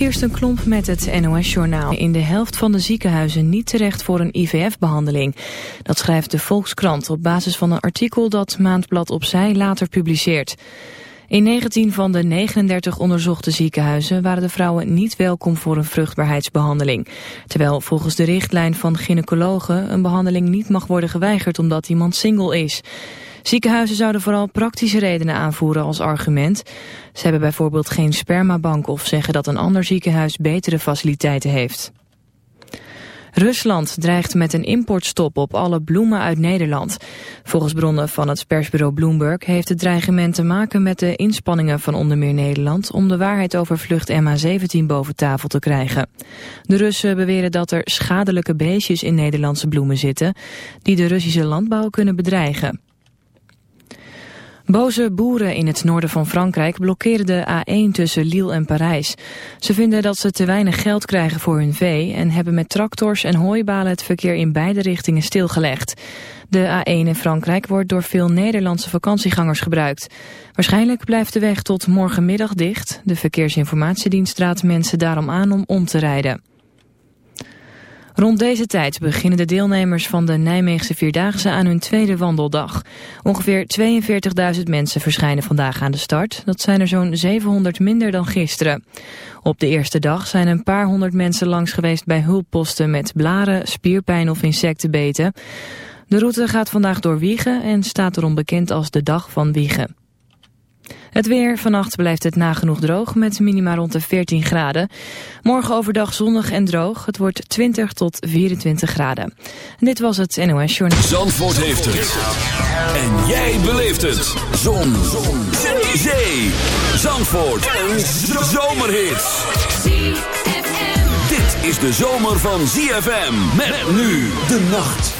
Kirsten Klomp met het NOS-journaal. In de helft van de ziekenhuizen niet terecht voor een IVF-behandeling. Dat schrijft de Volkskrant op basis van een artikel dat Maandblad Opzij later publiceert. In 19 van de 39 onderzochte ziekenhuizen waren de vrouwen niet welkom voor een vruchtbaarheidsbehandeling. Terwijl volgens de richtlijn van gynaecologen een behandeling niet mag worden geweigerd omdat iemand single is. Ziekenhuizen zouden vooral praktische redenen aanvoeren als argument. Ze hebben bijvoorbeeld geen spermabank of zeggen dat een ander ziekenhuis betere faciliteiten heeft. Rusland dreigt met een importstop op alle bloemen uit Nederland. Volgens bronnen van het persbureau Bloomberg heeft het dreigement te maken met de inspanningen van onder meer Nederland om de waarheid over vlucht MH17 boven tafel te krijgen. De Russen beweren dat er schadelijke beestjes in Nederlandse bloemen zitten die de Russische landbouw kunnen bedreigen. Boze boeren in het noorden van Frankrijk blokkeren de A1 tussen Lille en Parijs. Ze vinden dat ze te weinig geld krijgen voor hun vee... en hebben met tractors en hooibalen het verkeer in beide richtingen stilgelegd. De A1 in Frankrijk wordt door veel Nederlandse vakantiegangers gebruikt. Waarschijnlijk blijft de weg tot morgenmiddag dicht. De Verkeersinformatiedienst raadt mensen daarom aan om om te rijden. Rond deze tijd beginnen de deelnemers van de Nijmeegse Vierdaagse aan hun tweede wandeldag. Ongeveer 42.000 mensen verschijnen vandaag aan de start. Dat zijn er zo'n 700 minder dan gisteren. Op de eerste dag zijn een paar honderd mensen langs geweest bij hulpposten met blaren, spierpijn of insectenbeten. De route gaat vandaag door Wiegen en staat erom bekend als de dag van Wiegen. Het weer, vannacht blijft het nagenoeg droog met minima rond de 14 graden. Morgen overdag zonnig en droog. Het wordt 20 tot 24 graden. En dit was het NOS Journal. Zandvoort heeft het. En jij beleeft het. Zon. Zon. Zee. Zandvoort. Een zomerhit. Dit is de zomer van ZFM. Met nu de nacht.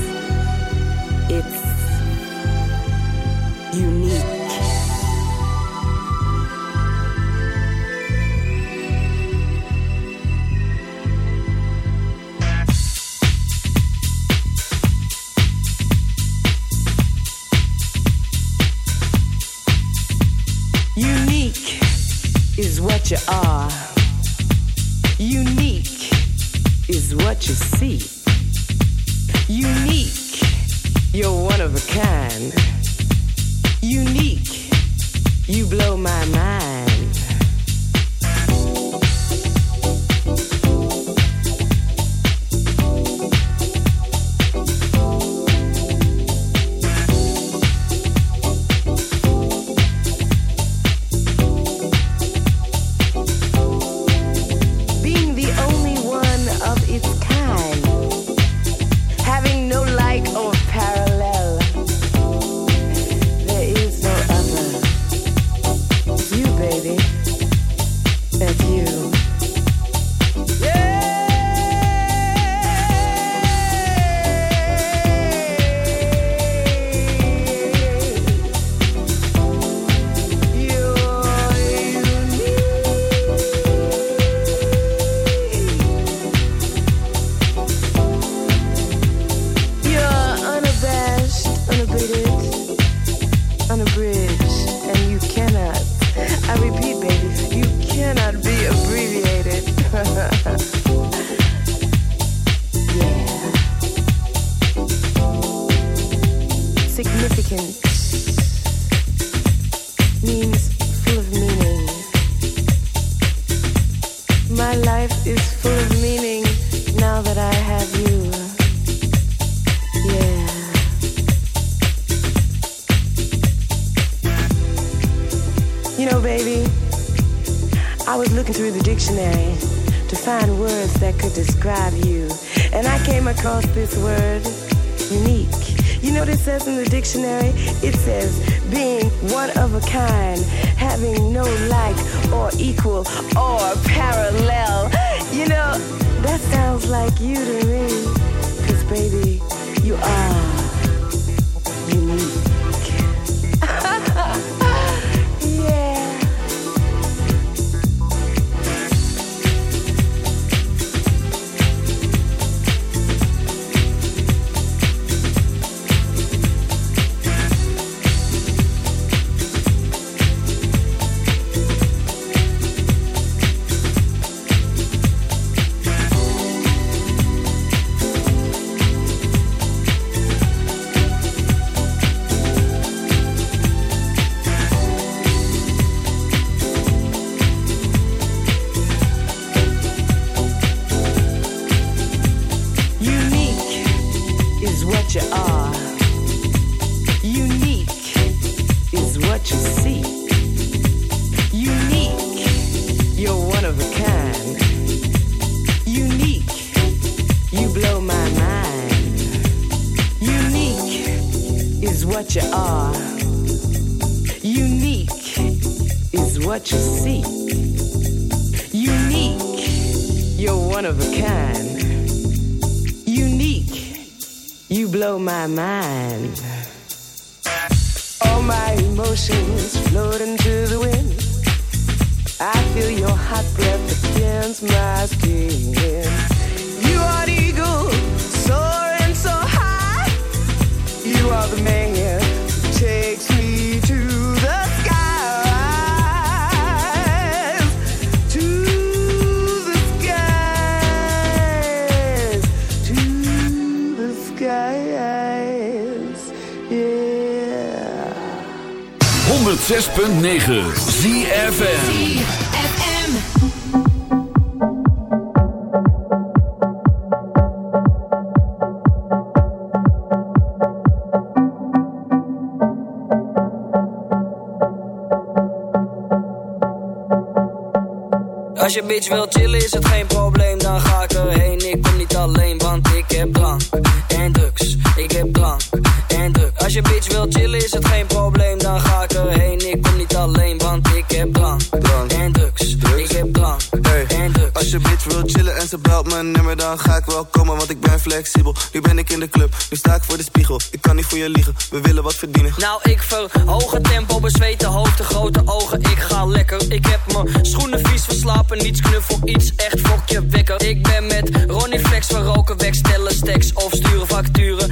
Geen probleem, dan ga ik erheen. Ik kom niet alleen, want ik heb drank, drank. en drugs. drugs. Ik heb drank hey. en drugs. Als je bitch wil chillen en ze belt me nummer, dan ga ik wel komen, want ik ben flexibel. Nu ben ik in de club, nu sta ik voor de spiegel. Ik kan niet voor je liegen, we willen wat verdienen. Nou, ik verhoog het tempo, bezweten hoofd, de grote ogen. Ik ga lekker, ik heb mijn schoenen vies verslapen. Niets knuffel, iets echt fokje wekker. Ik ben met Ronnie Flex, we roken weg, stellen stacks of sturen facturen.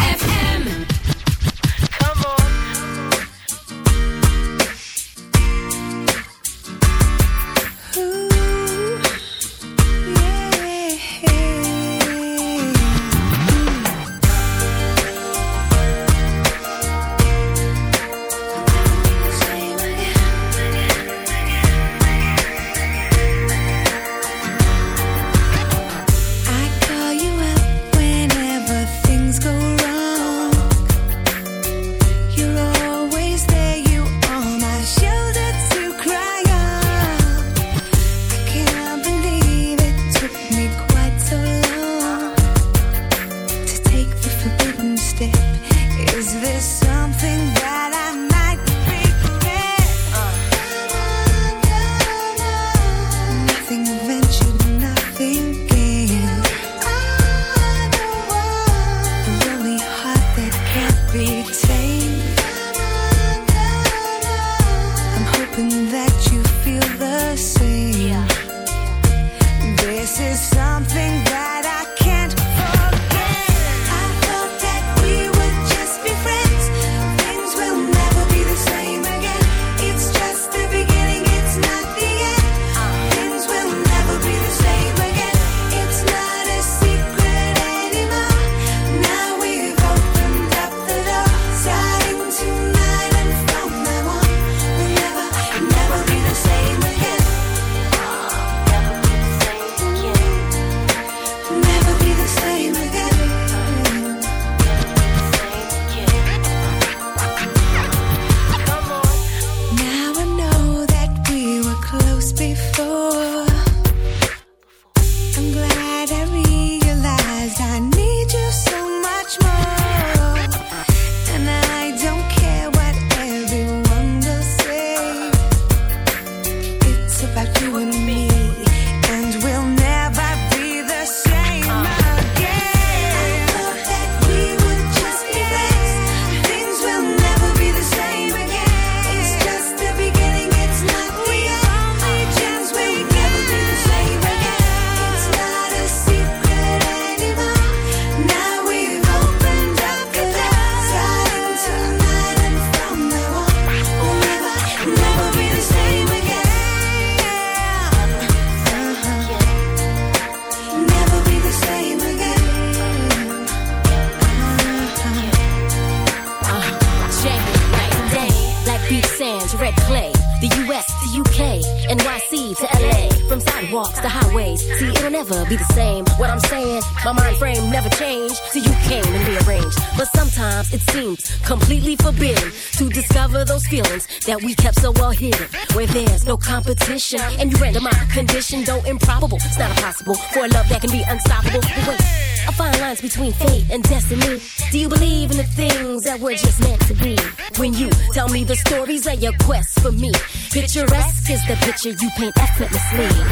your quest for me. Picturesque is the picture you paint effortlessly.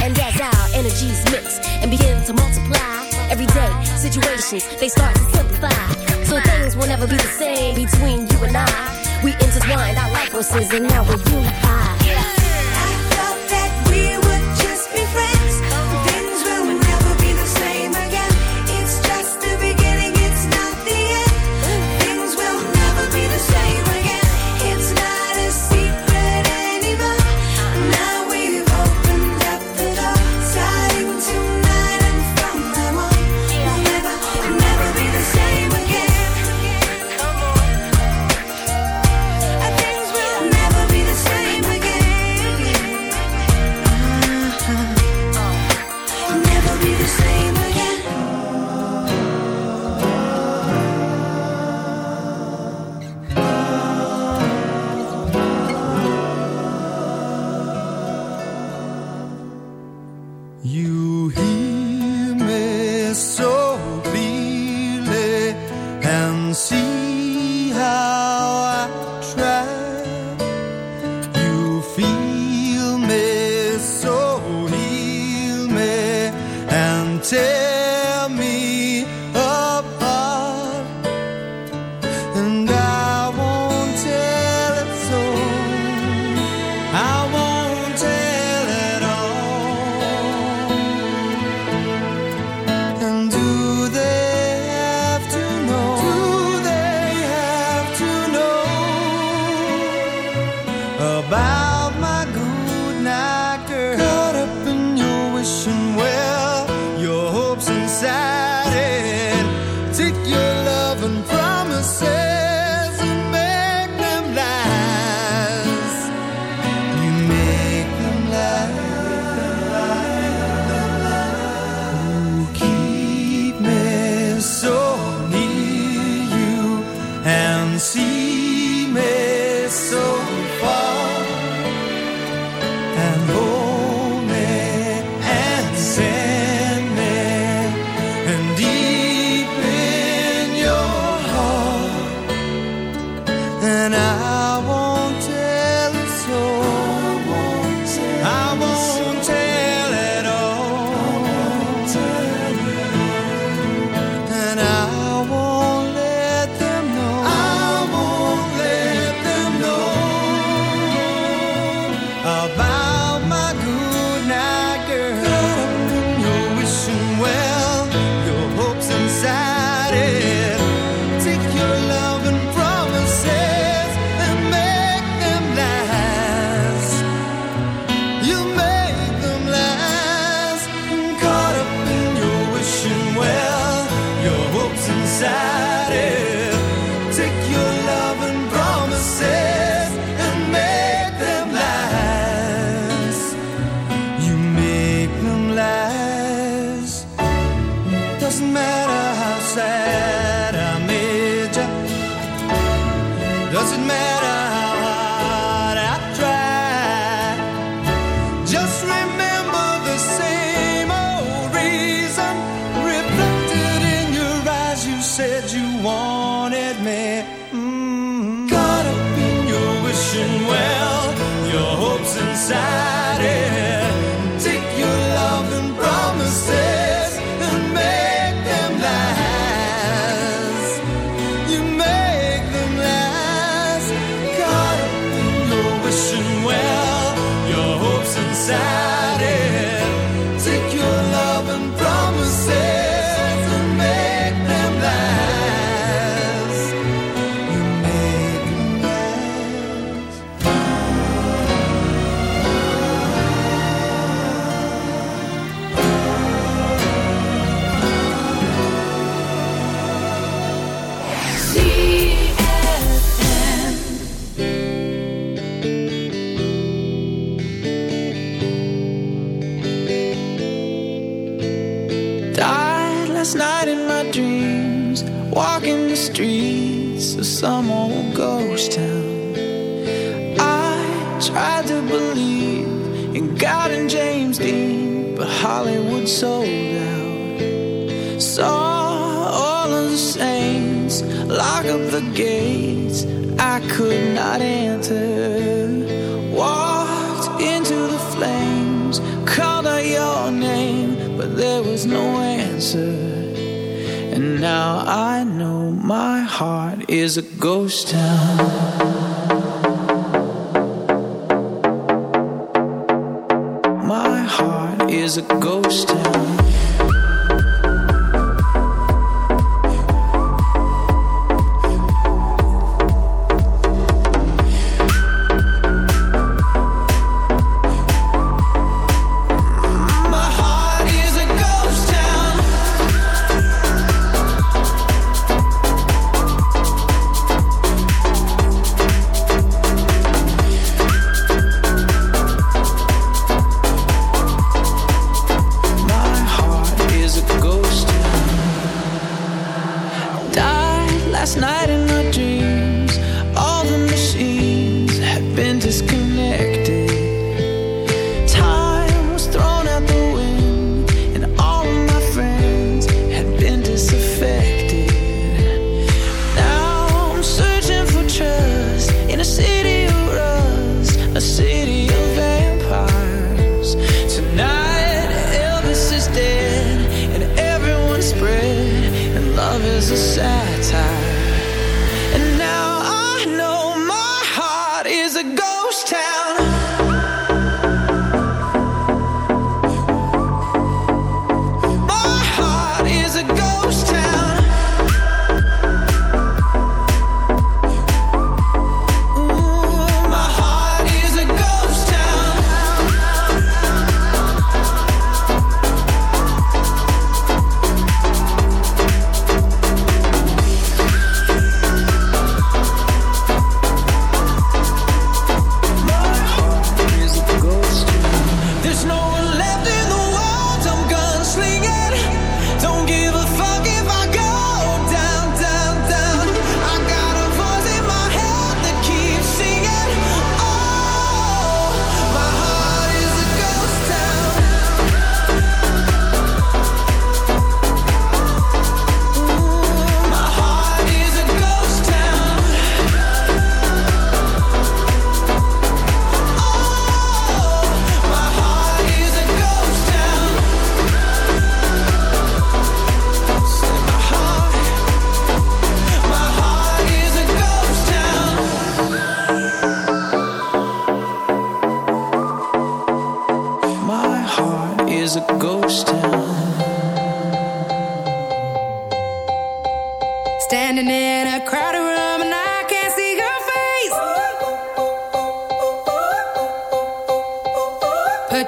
is a ghost town.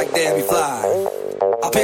Like Debbie Fly.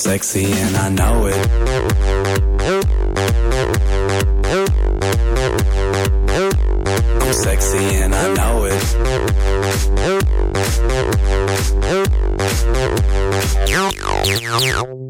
it. I'm sexy and I know it. I'm sexy and I know it.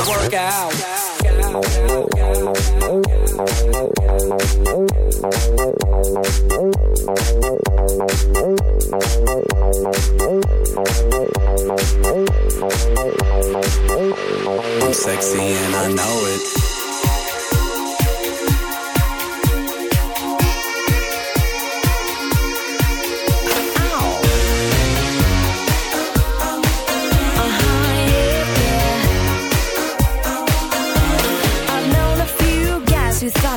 I, work out.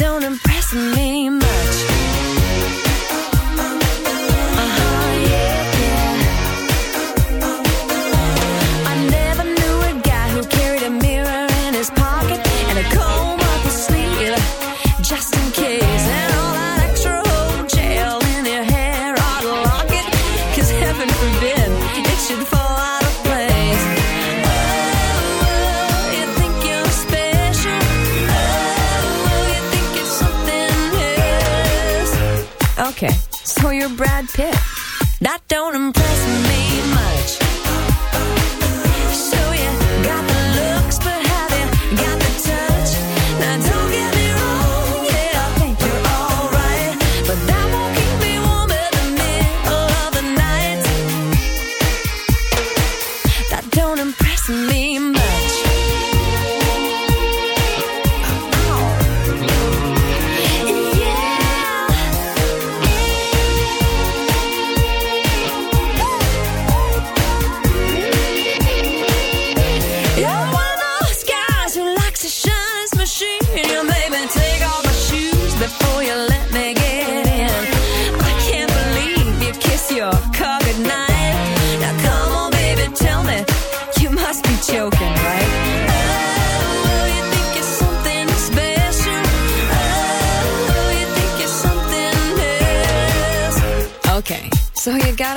Don't impress me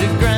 Instagram.